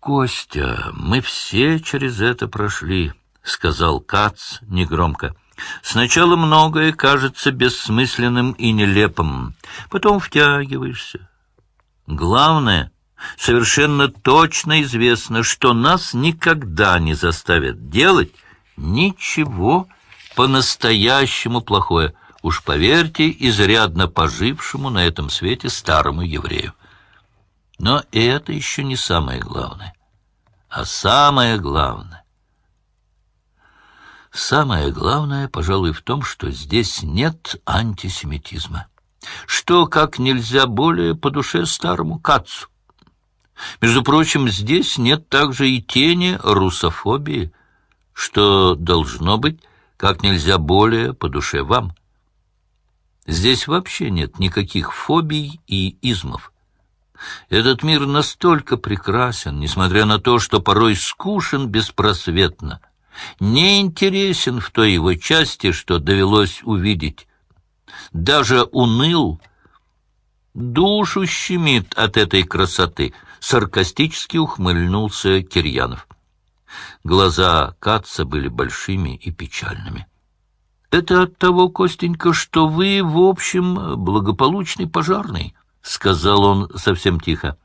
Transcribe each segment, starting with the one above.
Костя, мы все через это прошли, — сказал Кац негромко. Сначала многое кажется бессмысленным и нелепым, потом втягиваешься. Главное, совершенно точно известно, что нас никогда не заставят делать ничего по-настоящему плохое, уж поверьте, изрядно пожившему на этом свете старому еврею. Но это еще не самое главное. А самое главное... Самое главное, пожалуй, в том, что здесь нет антисемитизма. Что как нельзя более по душе старому кацу. Между прочим, здесь нет также и тени русофобии, что должно быть как нельзя более по душе вам. Здесь вообще нет никаких фобий и измов. Этот мир настолько прекрасен, несмотря на то, что порой скушен беспросветно, не интересен в той его части, что довелось увидеть. Даже уныл, душу щемит от этой красоты, саркастически ухмыльнулся Кирьянов. Глаза Каца были большими и печальными. «Это от того, Костенька, что вы, в общем, благополучный пожарный», — сказал он совсем тихо.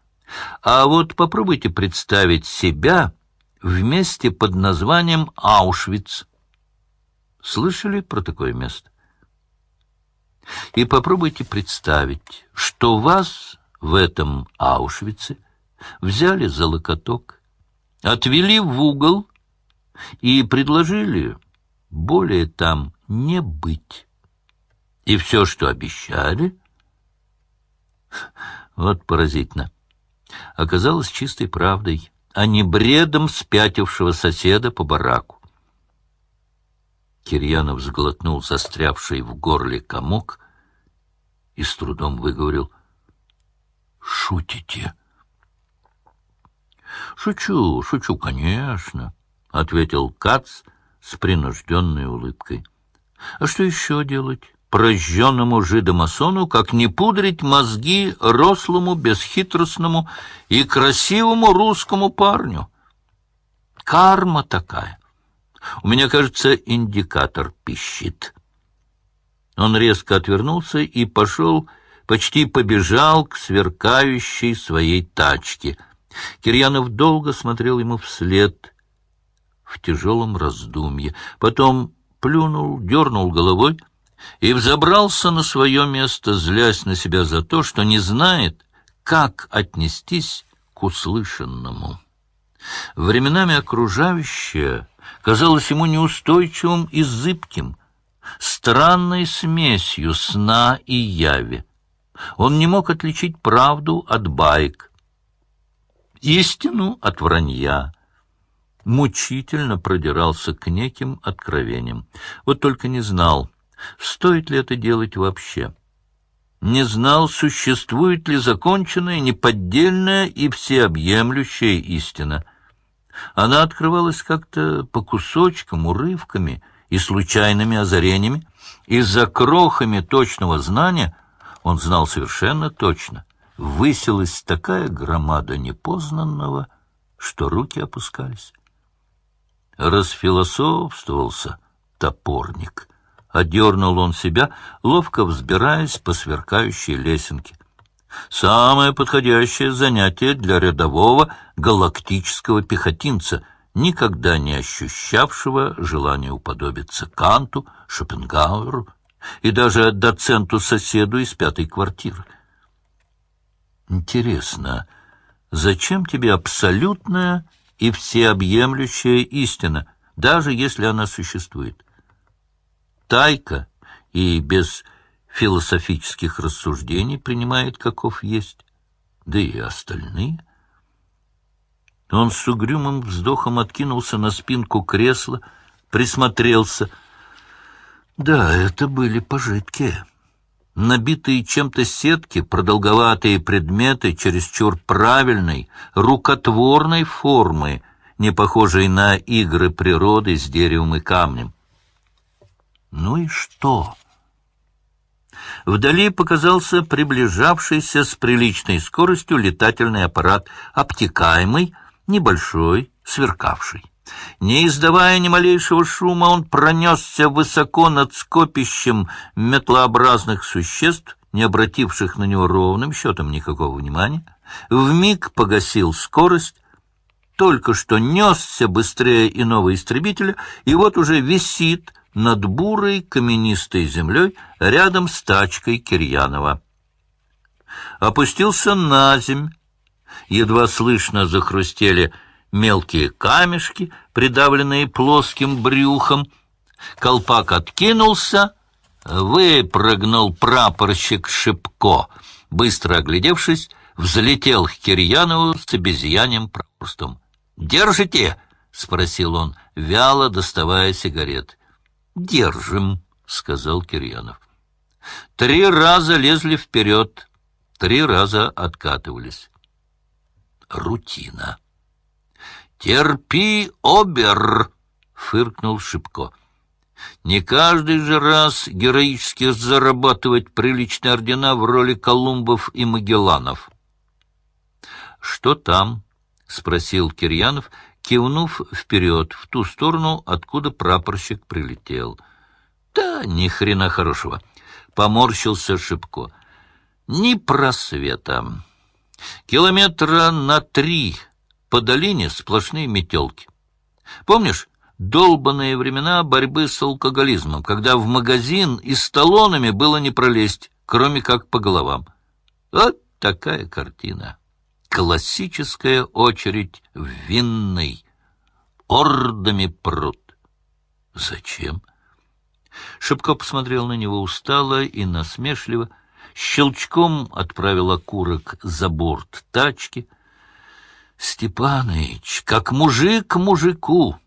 «А вот попробуйте представить себя в месте под названием Аушвиц. Слышали про такое место? И попробуйте представить, что вас в этом Аушвице взяли за локоток, отвели в угол и предложили более там не быть. И все, что обещали, вот поразительно, оказалось чистой правдой, а не бредом спятившего соседа по бараку. Кирьянов сглотнул застрявший в горле комок и с трудом выговорил «Шутите?» «Шучу, шучу, конечно», — ответил Кац с принужденной улыбкой. «А что еще делать прожженному жидомасону, как не пудрить мозги рослому, бесхитростному и красивому русскому парню? Карма такая. У меня, кажется, индикатор пищит». Он резко отвернулся и пошел, почти побежал к сверкающей своей тачке — Кирьянов долго смотрел ему вслед в тяжелом раздумье. Потом плюнул, дернул головой и взобрался на свое место, злясь на себя за то, что не знает, как отнестись к услышанному. Временами окружающее казалось ему неустойчивым и зыбким, странной смесью сна и яви. Он не мог отличить правду от байк, истину от вранья. Мучительно продирался к неким откровениям. Вот только не знал, стоит ли это делать вообще. Не знал, существует ли законченная, неподдельная и всеобъемлющая истина. Она открывалась как-то по кусочкам, урывками и случайными озарениями, и за крохами точного знания он знал совершенно точно — высилась такая громада непознанного, что руки опускались. Расфилософствовался топорник. Одернул он себя, ловко взбираясь по сверкающей лесенке. Самое подходящее занятие для рядового галактического пехотинца, никогда не ощущавшего желания уподобиться Канту, Шопенгауэру и даже доценту-соседу из пятой квартиры. Интересно, зачем тебе абсолютная и всеобъемлющая истина, даже если она существует? Тайка и без философических рассуждений принимает каков есть, да и остальные. Он с угрюмым вздохом откинулся на спинку кресла, присмотрелся. Да, это были пожитки набитые чем-то сетки, продолговатые предметы чересчур правильной, рукотворной формы, не похожие на игры природы с деревом и камнем. Ну и что? Вдали показался приближавшийся с приличной скоростью летательный аппарат, обтекаемый, небольшой, сверкавший. Не издавая ни малейшего шума, он пронесся высоко над скопищем метлообразных существ, не обративших на него ровным счетом никакого внимания, вмиг погасил скорость, только что несся быстрее иного истребителя, и вот уже висит над бурой каменистой землей рядом с тачкой Кирьянова. Опустился на земь, едва слышно захрустели мелкие камешки, придавленные плоским брюхом. Колпак откинулся, выпрыгнул прапорщик Шипко. Быстро оглядевшись, взлетел к Кирьянову с обезьянем прапорством. «Держите?» — спросил он, вяло доставая сигарет. «Держим», — сказал Кирьянов. Три раза лезли вперед, три раза откатывались. Рутина. «Терпи, обер!» — фыркнул Шипко. «Не каждый же раз героически зарабатывать приличные ордена в роли Колумбов и Магелланов». «Что там?» — спросил Кирьянов, кивнув вперед, в ту сторону, откуда прапорщик прилетел. «Да ни хрена хорошего!» — поморщился Шипко. «Ни просвета. Километра на три по долине сплошные метелки. Помнишь, долбанные времена борьбы с алкоголизмом, когда в магазин и с талонами было не пролезть, кроме как по головам? Вот такая картина. Классическая очередь в винной. Ордами прут. Зачем? Шипко посмотрел на него устало и насмешливо, щелчком отправил окурок за борт тачки — Степаныч, как мужик мужику,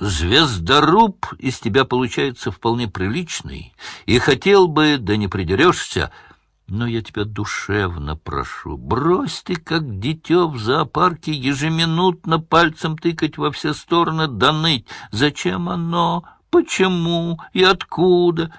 звездоруб из тебя получается вполне приличный, и хотел бы, да не придерешься, но я тебя душевно прошу, брось ты, как дитё в зоопарке, ежеминутно пальцем тыкать во все стороны, да ныть. Зачем оно? Почему и откуда?